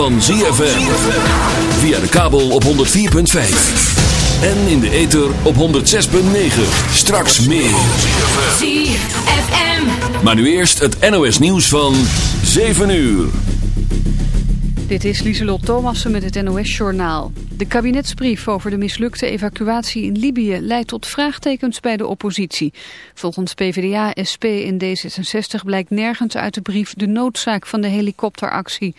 van ZFM. Via de kabel op 104.5. En in de ether op 106.9. Straks meer. ZFM. Maar nu eerst het NOS nieuws van 7 uur. Dit is Lieselot Thomassen met het NOS-journaal. De kabinetsbrief over de mislukte evacuatie in Libië leidt tot vraagtekens bij de oppositie. Volgens PvdA, SP en D66 blijkt nergens uit de brief de noodzaak van de helikopteractie.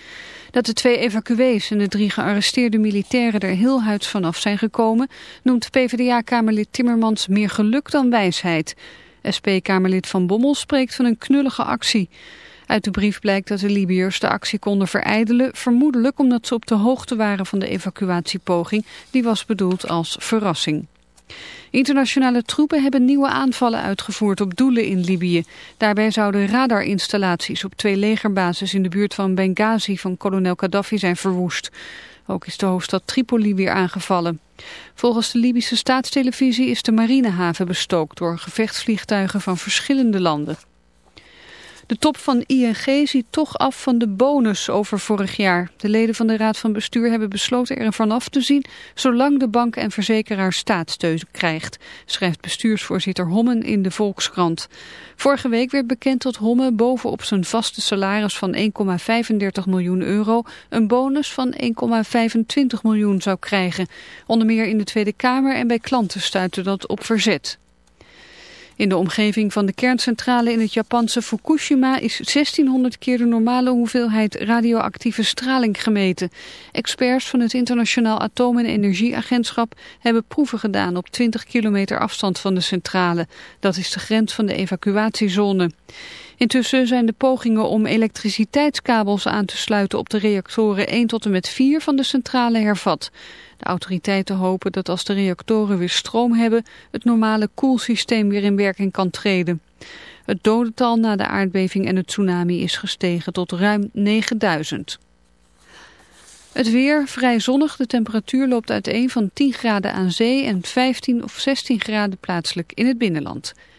Dat de twee evacuees en de drie gearresteerde militairen er heel huids vanaf zijn gekomen... noemt PvdA-kamerlid Timmermans meer geluk dan wijsheid. SP-kamerlid Van Bommel spreekt van een knullige actie... Uit de brief blijkt dat de Libiërs de actie konden verijdelen, vermoedelijk omdat ze op de hoogte waren van de evacuatiepoging, die was bedoeld als verrassing. Internationale troepen hebben nieuwe aanvallen uitgevoerd op doelen in Libië. Daarbij zouden radarinstallaties op twee legerbases in de buurt van Benghazi van kolonel Gaddafi zijn verwoest. Ook is de hoofdstad Tripoli weer aangevallen. Volgens de Libische staatstelevisie is de marinehaven bestookt door gevechtsvliegtuigen van verschillende landen. De top van ING ziet toch af van de bonus over vorig jaar. De leden van de Raad van Bestuur hebben besloten er vanaf te zien... zolang de bank en verzekeraar staatssteun krijgt... schrijft bestuursvoorzitter Hommen in de Volkskrant. Vorige week werd bekend dat Hommen bovenop zijn vaste salaris van 1,35 miljoen euro... een bonus van 1,25 miljoen zou krijgen. Onder meer in de Tweede Kamer en bij klanten stuitte dat op verzet. In de omgeving van de kerncentrale in het Japanse Fukushima is 1600 keer de normale hoeveelheid radioactieve straling gemeten. Experts van het Internationaal Atoom- en Energieagentschap hebben proeven gedaan op 20 kilometer afstand van de centrale. Dat is de grens van de evacuatiezone. Intussen zijn de pogingen om elektriciteitskabels aan te sluiten op de reactoren 1 tot en met 4 van de centrale hervat. De autoriteiten hopen dat als de reactoren weer stroom hebben, het normale koelsysteem weer in werking kan treden. Het dodental na de aardbeving en het tsunami is gestegen tot ruim 9000. Het weer vrij zonnig. De temperatuur loopt uiteen van 10 graden aan zee en 15 of 16 graden plaatselijk in het binnenland.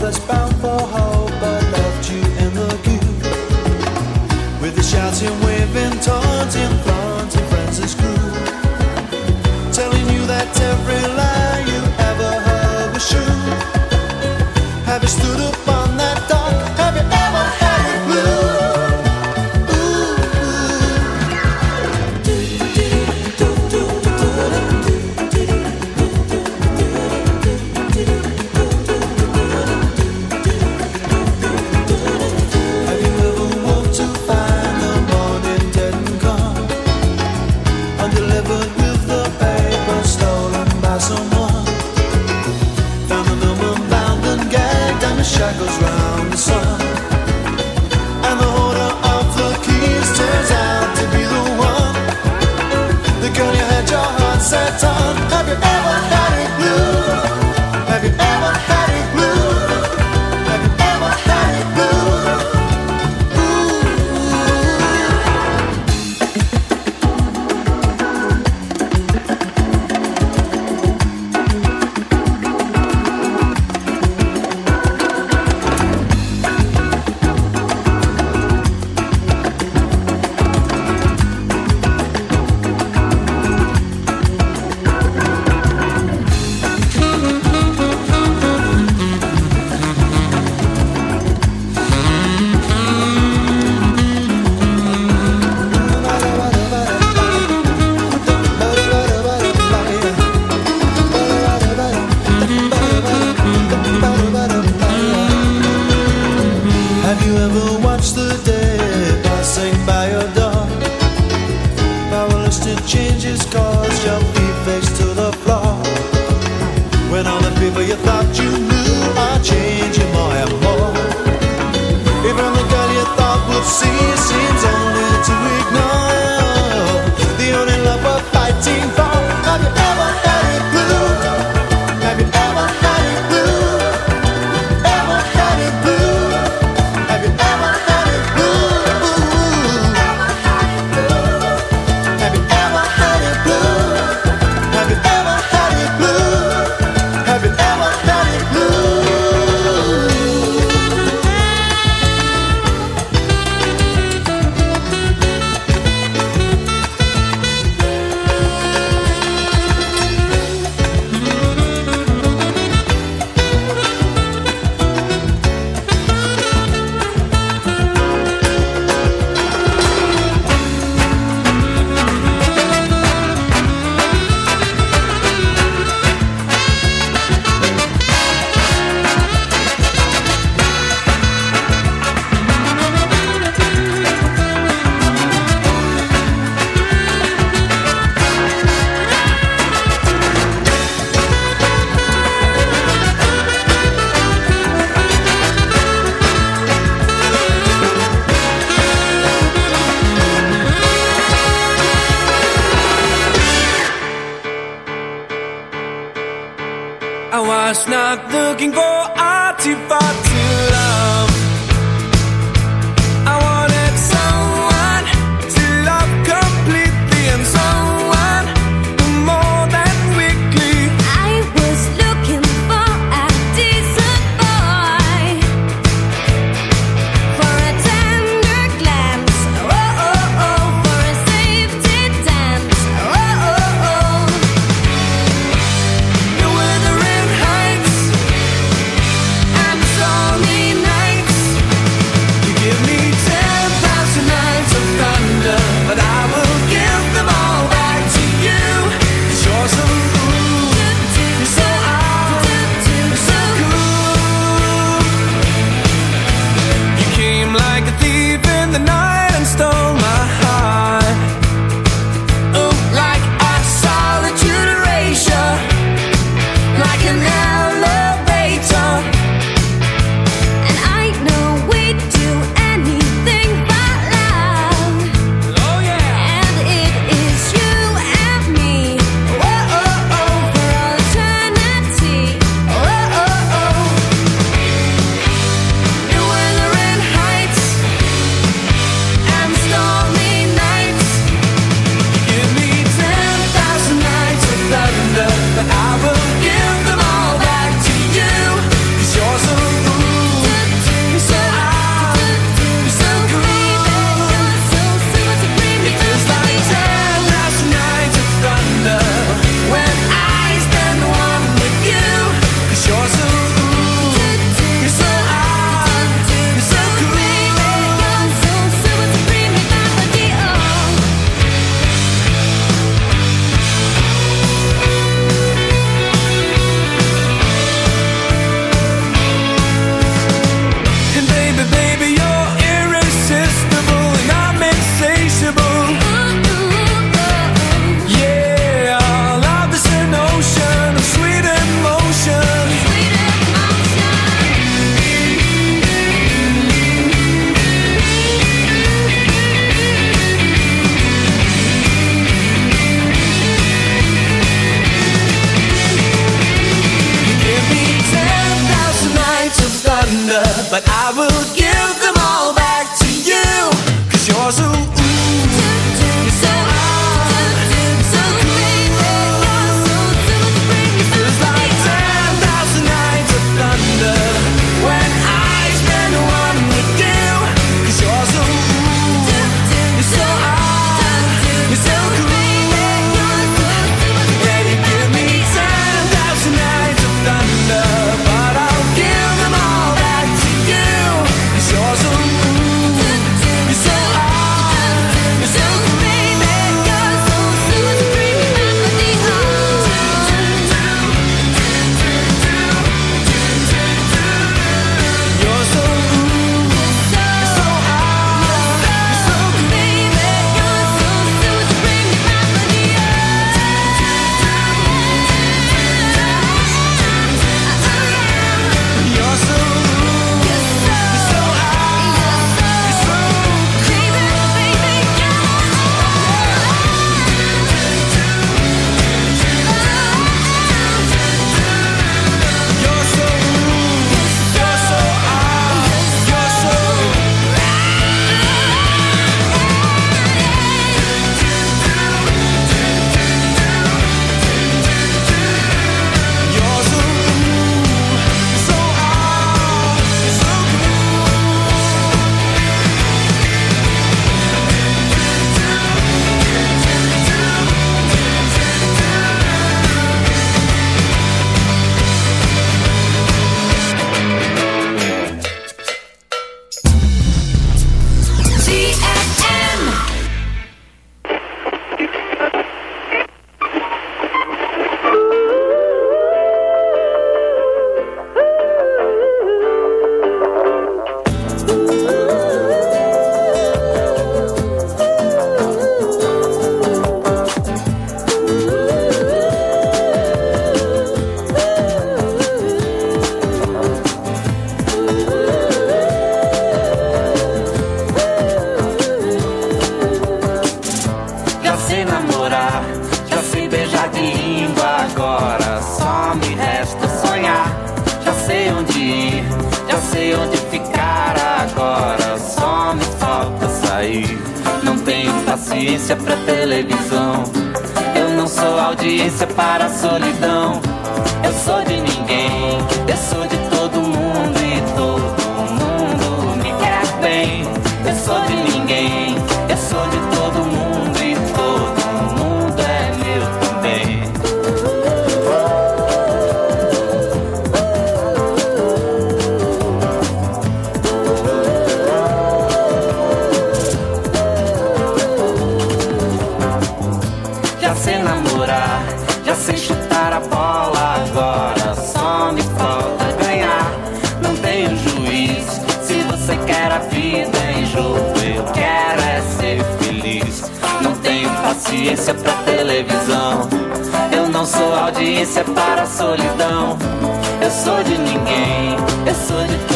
that's bound for hope. I loved you in the queue with the shouting, waving, taunting. Just go. paciência pra televisão. Eu não sou audiência para a solidão. Eu sou de ninguém, eu sou de quem.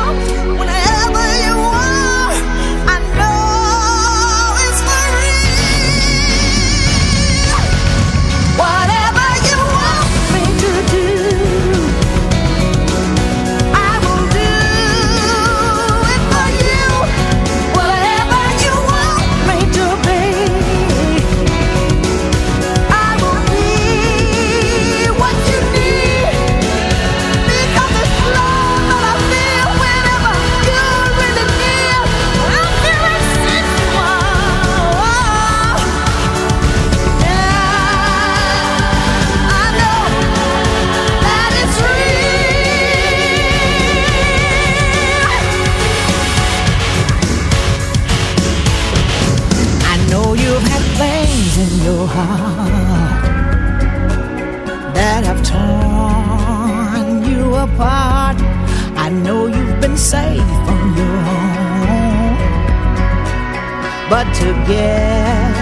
But together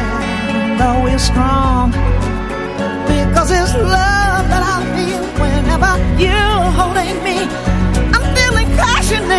we're strong because it's love that I feel whenever you're holding me. I'm feeling passionate.